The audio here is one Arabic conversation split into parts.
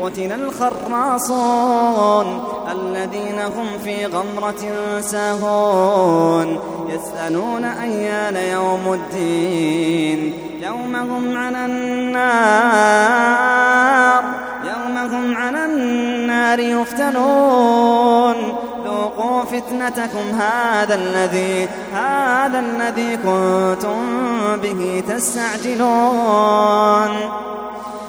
قتل الخراصون الذين هم في غمرة ساهون يسألون أيان يوم الدين يوم هم على النار يوم هم على النار يفتنون ذوقوا فتنتكم هذا الذي هذا الذي كنتم به تستعجلون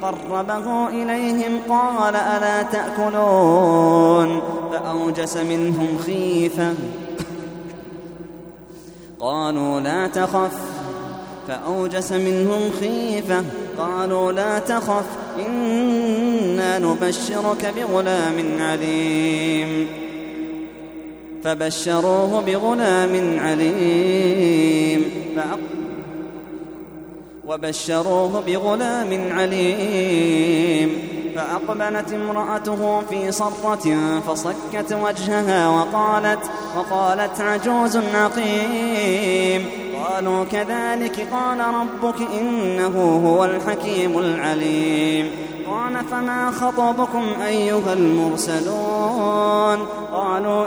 فقربه إليهم قال ألا تأكلون فأوجس منهم خيفة قالوا لا تخف فأوجس منهم خيفة قالوا لا تخف إنا نبشرك بغلام عليم فبشروه بغلام عليم وبشروه بغلام عليم. فأقبلت امرأته في صرة فصكت وجهها وقالت وقالت عجوز عقيم. قالوا كذلك قال ربك إنه هو الحكيم العليم. قال فما خطبكم أيها المرسلون؟ قالوا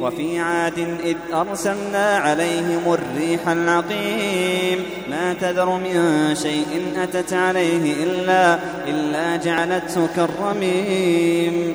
وفي عاد إذ أرسلنا عليهم الريح العقيم. ما تذر من شيء أتت عليه إلا, إلا جعلته كالرميم.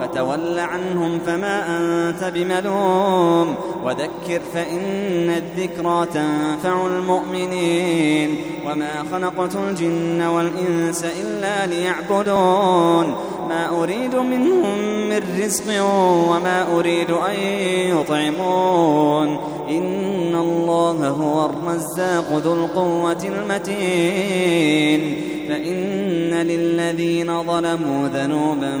فتول عنهم فما أنت بملوم. وذكر فإن الذكرى تنفع المؤمنين. وما خلقت الجن والإنس إلا ليعبدون. ما أريد منهم من رزق وما أريد أن يطعمون. إن الله هو الرزاق ذو القوة المتين. فإن للذين ظلموا ذنوبا